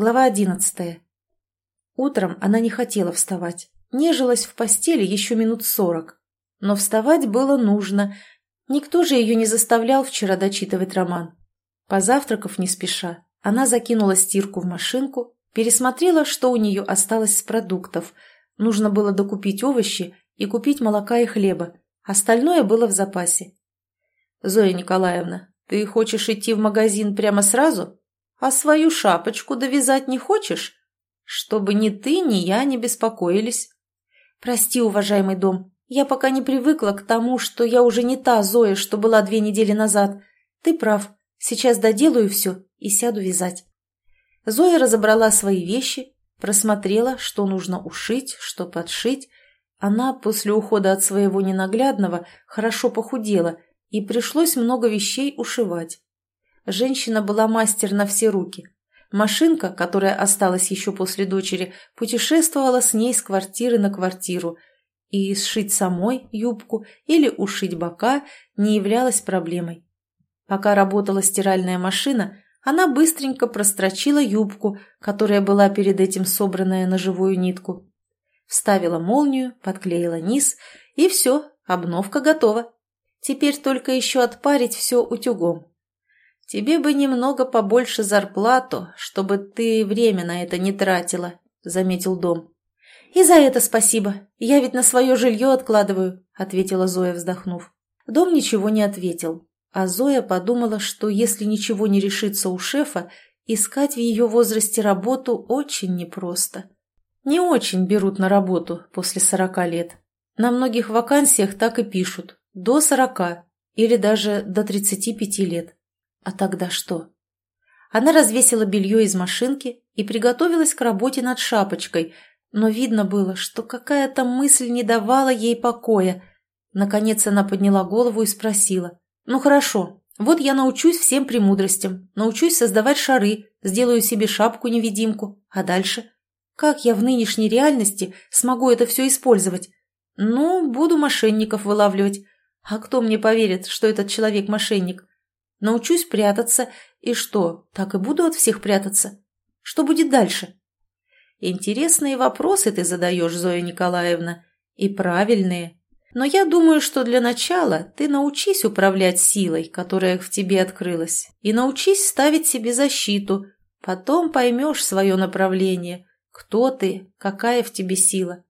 Глава одиннадцатая. Утром она не хотела вставать. Нежилась в постели еще минут сорок. Но вставать было нужно. Никто же ее не заставлял вчера дочитывать роман. Позавтракав не спеша, она закинула стирку в машинку, пересмотрела, что у нее осталось с продуктов. Нужно было докупить овощи и купить молока и хлеба. Остальное было в запасе. «Зоя Николаевна, ты хочешь идти в магазин прямо сразу? А свою шапочку довязать не хочешь? Чтобы ни ты, ни я не беспокоились». «Прости, уважаемый дом, я пока не привыкла к тому, что я уже не та Зоя, что была две недели назад. Ты прав, сейчас доделаю все и сяду вязать». Зоя разобрала свои вещи, просмотрела, что нужно ушить, что подшить. Она после ухода от своего ненаглядного хорошо похудела, и пришлось много вещей ушивать. Женщина была мастер на все руки. Машинка, которая осталась еще после дочери, путешествовала с ней с квартиры на квартиру, и сшить самой юбку или ушить бока не являлось проблемой. Пока работала стиральная машина, она быстренько прострочила юбку, которая была перед этим собранная на живую нитку. Вставила молнию, подклеила низ, и все, обновка готова. Теперь только еще отпарить все утюгом. «Тебе бы немного побольше зарплату, чтобы ты время на это не тратила», — заметил Дом. «И за это спасибо. Я ведь на свое жилье откладываю», — ответила Зоя, вздохнув. Дом ничего не ответил, а Зоя подумала, что если ничего не решится у шефа, искать в ее возрасте работу очень непросто. Не очень берут на работу после сорока лет. На многих вакансиях так и пишут – до сорока или даже до тридцати пяти лет. А тогда что? Она развесила белье из машинки и приготовилась к работе над шапочкой, но видно было, что какая-то мысль не давала ей покоя. Наконец она подняла голову и спросила. «Ну хорошо, вот я научусь всем премудростям, научусь создавать шары, сделаю себе шапку-невидимку. А дальше? Как я в нынешней реальности смогу это все использовать? Ну, буду мошенников вылавливать. А кто мне поверит, что этот человек мошенник? Научусь прятаться, и что, так и буду от всех прятаться? Что будет дальше? Интересные вопросы ты задаешь, Зоя Николаевна, и правильные. Но я думаю, что для начала ты научись управлять силой, которая в тебе открылась, и научись ставить себе защиту. Потом поймешь свое направление, кто ты, какая в тебе сила.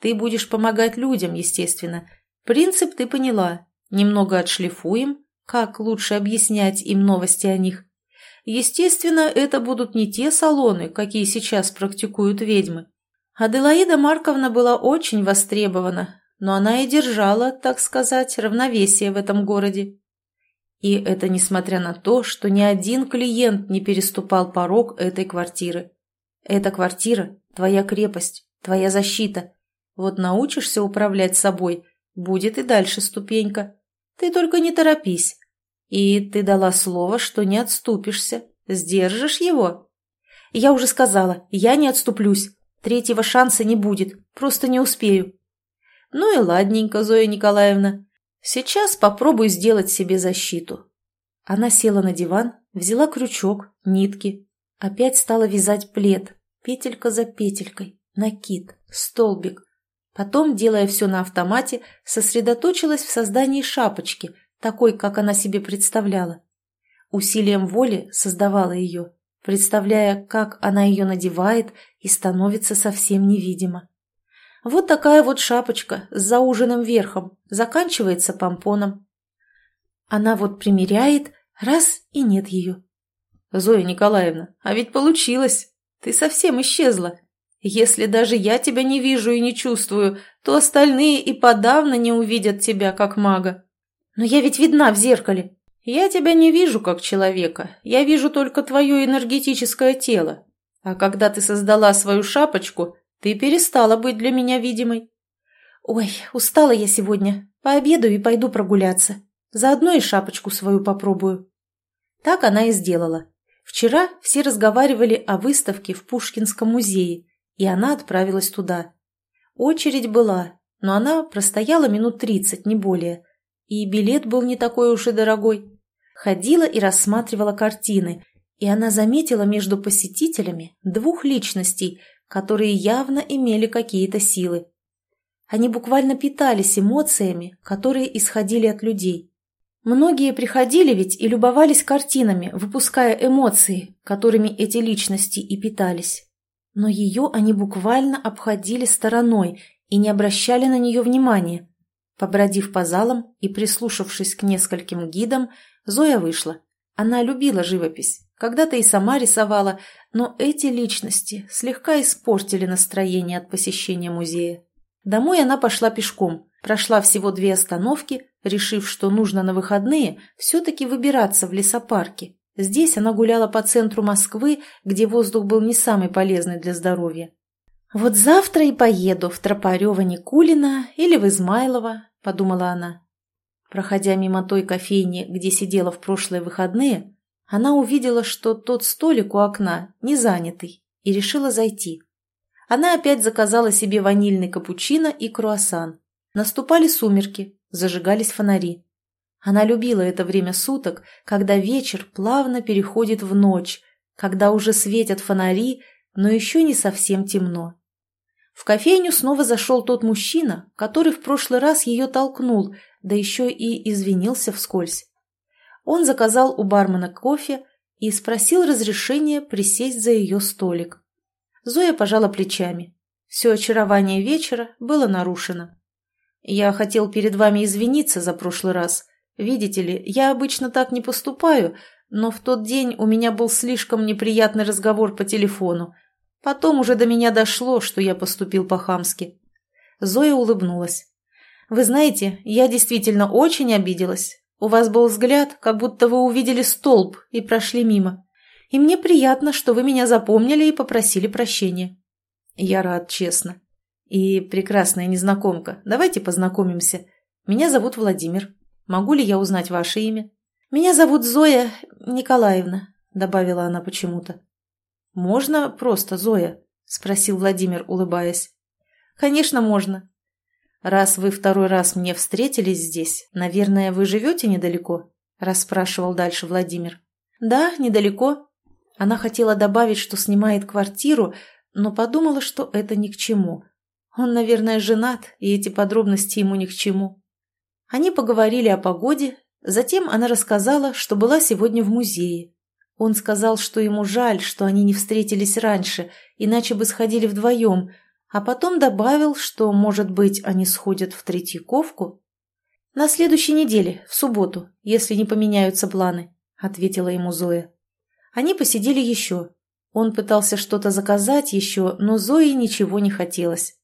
Ты будешь помогать людям, естественно. Принцип ты поняла. Немного отшлифуем, как лучше объяснять им новости о них? Естественно, это будут не те салоны, какие сейчас практикуют ведьмы. Аделаида Марковна была очень востребована, но она и держала, так сказать, равновесие в этом городе. И это несмотря на то, что ни один клиент не переступал порог этой квартиры. Эта квартира – твоя крепость, твоя защита. Вот научишься управлять собой, будет и дальше ступенька. Ты только не торопись. И ты дала слово, что не отступишься. Сдержишь его? Я уже сказала, я не отступлюсь. Третьего шанса не будет, просто не успею. Ну и ладненько, Зоя Николаевна. Сейчас попробуй сделать себе защиту. Она села на диван, взяла крючок, нитки. Опять стала вязать плед, петелька за петелькой, накид, столбик. Потом, делая все на автомате, сосредоточилась в создании шапочки – такой, как она себе представляла. Усилием воли создавала ее, представляя, как она ее надевает и становится совсем невидима. Вот такая вот шапочка с зауженным верхом, заканчивается помпоном. Она вот примеряет, раз и нет ее. «Зоя Николаевна, а ведь получилось! Ты совсем исчезла. Если даже я тебя не вижу и не чувствую, то остальные и подавно не увидят тебя как мага. «Но я ведь видна в зеркале!» «Я тебя не вижу как человека, я вижу только твое энергетическое тело. А когда ты создала свою шапочку, ты перестала быть для меня видимой». «Ой, устала я сегодня. Пообедаю и пойду прогуляться. Заодно и шапочку свою попробую». Так она и сделала. Вчера все разговаривали о выставке в Пушкинском музее, и она отправилась туда. Очередь была, но она простояла минут тридцать, не более – и билет был не такой уж и дорогой. Ходила и рассматривала картины, и она заметила между посетителями двух личностей, которые явно имели какие-то силы. Они буквально питались эмоциями, которые исходили от людей. Многие приходили ведь и любовались картинами, выпуская эмоции, которыми эти личности и питались. Но ее они буквально обходили стороной и не обращали на нее внимания. Побродив по залам и прислушавшись к нескольким гидам, Зоя вышла. Она любила живопись, когда-то и сама рисовала, но эти личности слегка испортили настроение от посещения музея. Домой она пошла пешком, прошла всего две остановки, решив, что нужно на выходные все-таки выбираться в лесопарки. Здесь она гуляла по центру Москвы, где воздух был не самый полезный для здоровья. «Вот завтра и поеду в Тропарева-Никулина или в Измайлово», — подумала она. Проходя мимо той кофейни, где сидела в прошлые выходные, она увидела, что тот столик у окна не занятый, и решила зайти. Она опять заказала себе ванильный капучино и круассан. Наступали сумерки, зажигались фонари. Она любила это время суток, когда вечер плавно переходит в ночь, когда уже светят фонари, но еще не совсем темно. В кофейню снова зашел тот мужчина, который в прошлый раз ее толкнул, да еще и извинился вскользь. Он заказал у бармена кофе и спросил разрешения присесть за ее столик. Зоя пожала плечами. Все очарование вечера было нарушено. «Я хотел перед вами извиниться за прошлый раз. Видите ли, я обычно так не поступаю, но в тот день у меня был слишком неприятный разговор по телефону, Потом уже до меня дошло, что я поступил по-хамски. Зоя улыбнулась. «Вы знаете, я действительно очень обиделась. У вас был взгляд, как будто вы увидели столб и прошли мимо. И мне приятно, что вы меня запомнили и попросили прощения». «Я рад, честно. И прекрасная незнакомка, давайте познакомимся. Меня зовут Владимир. Могу ли я узнать ваше имя?» «Меня зовут Зоя Николаевна», — добавила она почему-то. «Можно просто, Зоя?» – спросил Владимир, улыбаясь. «Конечно, можно. Раз вы второй раз мне встретились здесь, наверное, вы живете недалеко?» – расспрашивал дальше Владимир. «Да, недалеко». Она хотела добавить, что снимает квартиру, но подумала, что это ни к чему. Он, наверное, женат, и эти подробности ему ни к чему. Они поговорили о погоде, затем она рассказала, что была сегодня в музее, он сказал, что ему жаль, что они не встретились раньше, иначе бы сходили вдвоем, а потом добавил, что, может быть, они сходят в Третьяковку. «На следующей неделе, в субботу, если не поменяются планы», — ответила ему Зоя. Они посидели еще. Он пытался что-то заказать еще, но Зое ничего не хотелось.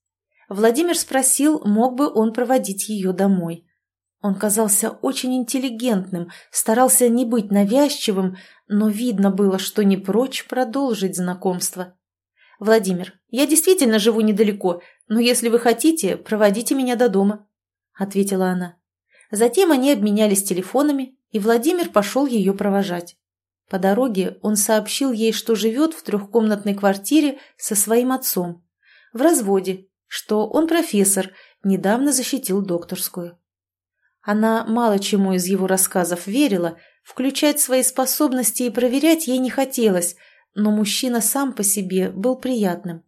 Владимир спросил, мог бы он проводить ее домой. Он казался очень интеллигентным, старался не быть навязчивым, но видно было, что не прочь продолжить знакомство. «Владимир, я действительно живу недалеко, но если вы хотите, проводите меня до дома», — ответила она. Затем они обменялись телефонами, и Владимир пошел ее провожать. По дороге он сообщил ей, что живет в трехкомнатной квартире со своим отцом, в разводе, что он профессор, недавно защитил докторскую. Она мало чему из его рассказов верила, включать свои способности и проверять ей не хотелось, но мужчина сам по себе был приятным.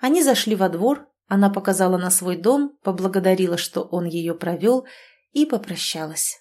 Они зашли во двор, она показала на свой дом, поблагодарила, что он ее провел, и попрощалась.